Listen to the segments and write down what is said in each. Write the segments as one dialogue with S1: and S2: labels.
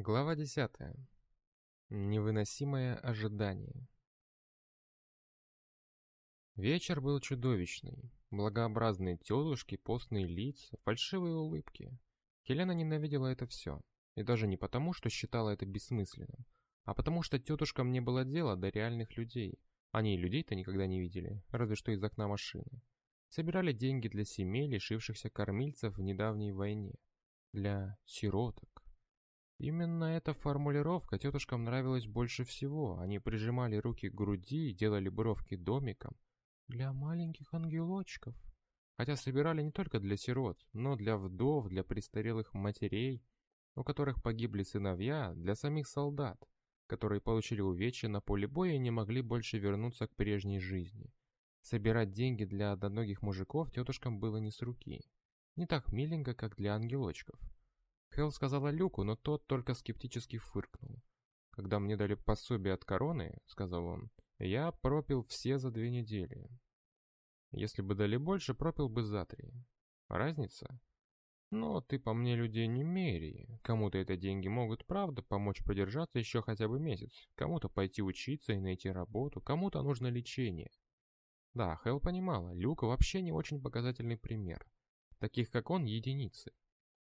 S1: Глава 10. Невыносимое ожидание. Вечер был чудовищный. Благообразные тетушки, постные лица, фальшивые улыбки. Хелена ненавидела это все. И даже не потому, что считала это бессмысленным, а потому что тетушкам не было дела до реальных людей. Они людей-то никогда не видели, разве что из окна машины. Собирали деньги для семей, лишившихся кормильцев в недавней войне. Для сироток. Именно эта формулировка тетушкам нравилась больше всего. Они прижимали руки к груди и делали бровки домиком. Для маленьких ангелочков. Хотя собирали не только для сирот, но для вдов, для престарелых матерей, у которых погибли сыновья, для самих солдат, которые получили увечья на поле боя и не могли больше вернуться к прежней жизни. Собирать деньги для одноногих мужиков тетушкам было не с руки. Не так миленько, как для ангелочков. Хелл сказала Люку, но тот только скептически фыркнул. «Когда мне дали пособие от короны, — сказал он, — я пропил все за две недели. Если бы дали больше, пропил бы за три. Разница? Но ты по мне людей не мери. Кому-то это деньги могут, правда, помочь продержаться еще хотя бы месяц. Кому-то пойти учиться и найти работу, кому-то нужно лечение. Да, Хелл понимала, Люка вообще не очень показательный пример. Таких, как он, единицы.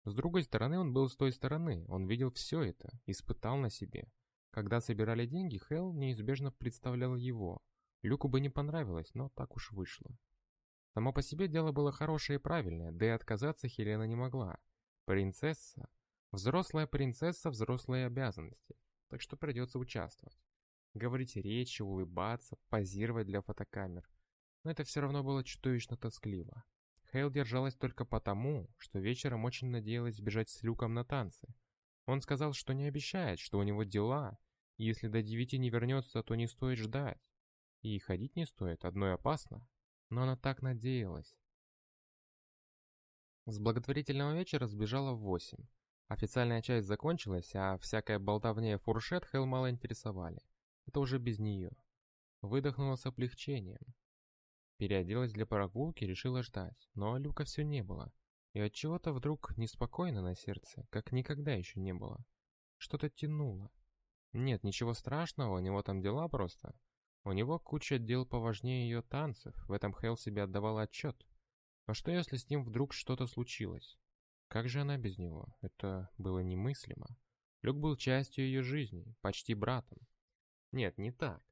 S1: С другой стороны, он был с той стороны, он видел все это, испытал на себе. Когда собирали деньги, Хелл неизбежно представлял его. Люку бы не понравилось, но так уж вышло. Само по себе дело было хорошее и правильное, да и отказаться Хелена не могла. Принцесса. Взрослая принцесса, взрослые обязанности. Так что придется участвовать. Говорить речи, улыбаться, позировать для фотокамер. Но это все равно было чудовищно тоскливо. Хейл держалась только потому, что вечером очень надеялась сбежать с Люком на танцы. Он сказал, что не обещает, что у него дела, и если до девяти не вернется, то не стоит ждать. И ходить не стоит, одной опасно. Но она так надеялась. С благотворительного вечера сбежала в восемь. Официальная часть закончилась, а всякая болтовня и фуршет Хелл мало интересовали. Это уже без нее. Выдохнула с облегчением. Переоделась для прогулки, решила ждать, но Люка все не было. И от чего то вдруг неспокойно на сердце, как никогда еще не было. Что-то тянуло. Нет, ничего страшного, у него там дела просто. У него куча дел поважнее ее танцев, в этом Хейл себе отдавал отчет. А что если с ним вдруг что-то случилось? Как же она без него? Это было немыслимо. Люк был частью ее жизни, почти братом. Нет, не так.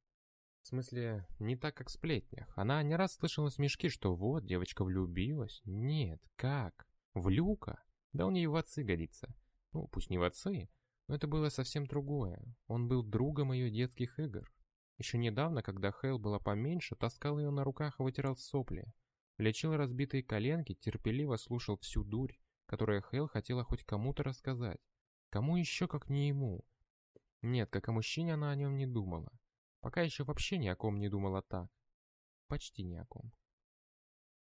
S1: В смысле, не так, как в сплетнях. Она не раз слышала смешки, что вот, девочка влюбилась. Нет, как? В Люка? Да он ей в отцы годится. Ну, пусть не в отцы, но это было совсем другое. Он был другом ее детских игр. Еще недавно, когда Хейл была поменьше, таскал ее на руках и вытирал сопли. Лечил разбитые коленки, терпеливо слушал всю дурь, которую Хейл хотела хоть кому-то рассказать. Кому еще, как не ему? Нет, как о мужчине она о нем не думала. Пока еще вообще ни о ком не думала так. Почти ни о ком.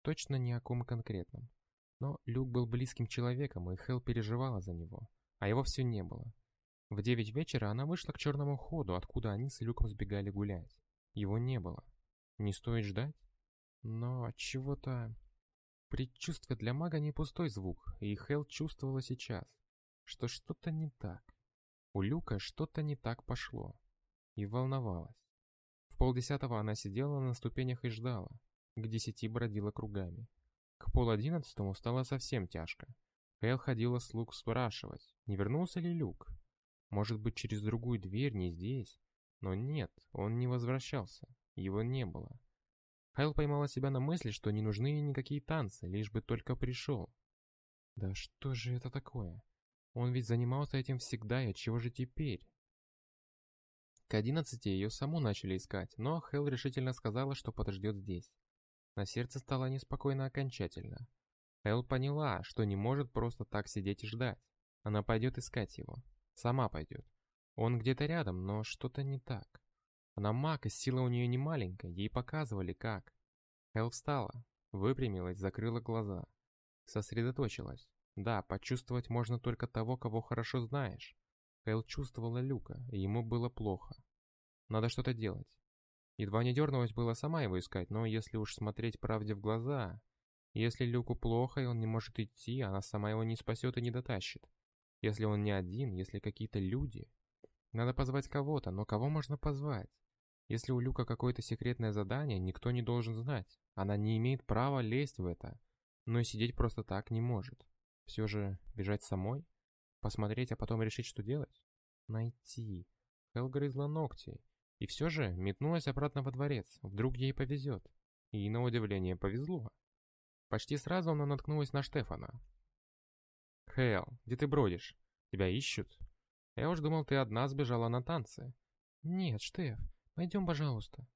S1: Точно ни о ком конкретном. Но Люк был близким человеком, и Хел переживала за него, а его все не было. В девять вечера она вышла к черному ходу, откуда они с Люком сбегали гулять. Его не было. Не стоит ждать? Но от чего-то... Предчувствие для мага не пустой звук, и Хел чувствовала сейчас, что что-то не так. У Люка что-то не так пошло. И волновалась полдесятого она сидела на ступенях и ждала. К десяти бродила кругами. К полодиннадцатому стало совсем тяжко. Кэл ходила слуг спрашивать, не вернулся ли Люк. Может быть, через другую дверь, не здесь. Но нет, он не возвращался. Его не было. Хайл поймала себя на мысли, что не нужны ей никакие танцы, лишь бы только пришел. Да что же это такое? Он ведь занимался этим всегда, и отчего же теперь? К одиннадцати ее саму начали искать, но Хелл решительно сказала, что подождет здесь. На сердце стало неспокойно окончательно. Хелл поняла, что не может просто так сидеть и ждать. Она пойдет искать его. Сама пойдет. Он где-то рядом, но что-то не так. Она маг, и сила у нее не маленькая, ей показывали как. Хелл встала, выпрямилась, закрыла глаза. Сосредоточилась. Да, почувствовать можно только того, кого хорошо знаешь. Кайл чувствовала Люка, и ему было плохо. Надо что-то делать. Едва не дернулась было сама его искать, но если уж смотреть правде в глаза... Если Люку плохо, и он не может идти, она сама его не спасет и не дотащит. Если он не один, если какие-то люди. Надо позвать кого-то, но кого можно позвать? Если у Люка какое-то секретное задание, никто не должен знать. Она не имеет права лезть в это. Но и сидеть просто так не может. Все же бежать самой? Посмотреть, а потом решить, что делать? Найти. Хелл грызла ногти. И все же метнулась обратно во дворец. Вдруг ей повезет. И на удивление повезло. Почти сразу она наткнулась на Штефана. «Хейл, где ты бродишь? Тебя ищут?» «Я уж думал, ты одна сбежала на танцы». «Нет, Штеф, пойдем, пожалуйста».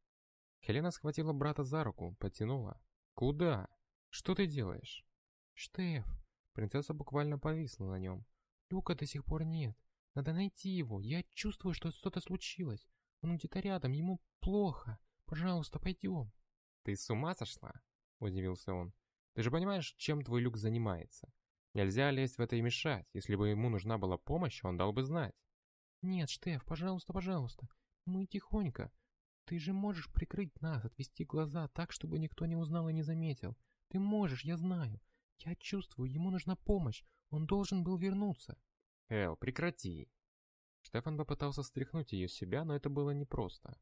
S1: Хелена схватила брата за руку, потянула. «Куда? Что ты делаешь?» «Штеф». Принцесса буквально повисла на нем. «Люка до сих пор нет. Надо найти его. Я чувствую, что что-то случилось. Он где-то рядом, ему плохо. Пожалуйста, пойдем». «Ты с ума сошла?» – удивился он. «Ты же понимаешь, чем твой Люк занимается? Нельзя лезть в это и мешать. Если бы ему нужна была помощь, он дал бы знать».
S2: «Нет, Штеф, пожалуйста, пожалуйста. Мы тихонько. Ты же можешь прикрыть нас, отвести глаза так, чтобы никто не узнал и не заметил. Ты можешь, я знаю. Я чувствую, ему нужна помощь. Он должен был вернуться».
S1: «Эл, прекрати!» Штефан попытался стряхнуть ее с себя, но это было непросто.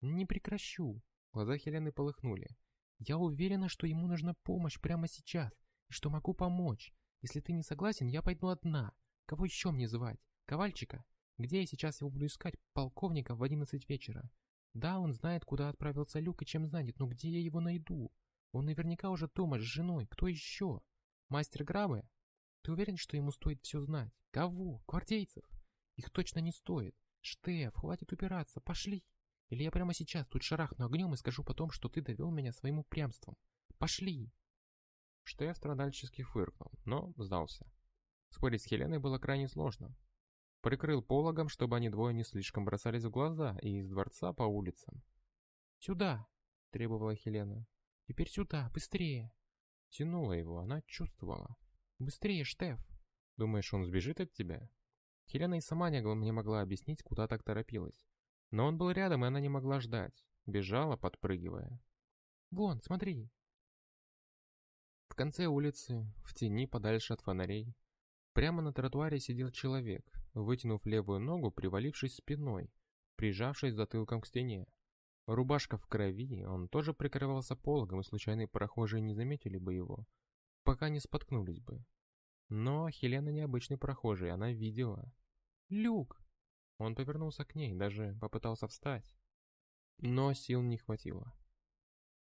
S2: «Не прекращу!»
S1: Глаза Хелены полыхнули.
S2: «Я уверена, что ему нужна помощь прямо сейчас, и что могу помочь. Если ты не согласен, я пойду одна. Кого еще мне звать? Ковальчика? Где я сейчас его буду искать? Полковника в одиннадцать вечера. Да, он знает, куда отправился Люк и чем занят, но где я его найду? Он наверняка уже дома с женой. Кто еще? Мастер Грабы? Ты уверен, что ему стоит все знать? Кого? Гвардейцев? Их точно не стоит. Штеф, хватит упираться, пошли. Или я прямо сейчас тут шарахну огнем и скажу потом, что ты довел меня своим упрямством. Пошли.
S1: Штеф страдальчески фыркнул, но сдался. Спорить с Хеленой было крайне сложно. Прикрыл пологом, чтобы они двое не слишком бросались в глаза, и из дворца по улицам.
S2: «Сюда!» — требовала Хелена. «Теперь сюда, быстрее!»
S1: Тянула его, она чувствовала.
S2: «Быстрее, Штеф!»
S1: «Думаешь, он сбежит от тебя?» Хелена и сама не могла объяснить, куда так торопилась. Но он был рядом, и она не могла ждать. Бежала, подпрыгивая.
S2: «Вон, смотри!»
S1: В конце улицы, в тени подальше от фонарей, прямо на тротуаре сидел человек, вытянув левую ногу, привалившись спиной, прижавшись затылком к стене. Рубашка в крови, он тоже прикрывался пологом, и случайные прохожие не заметили бы его, пока не споткнулись бы. Но Хелена необычный прохожий, она видела.
S2: «Люк!»
S1: Он повернулся к ней, даже попытался встать. Но сил не хватило.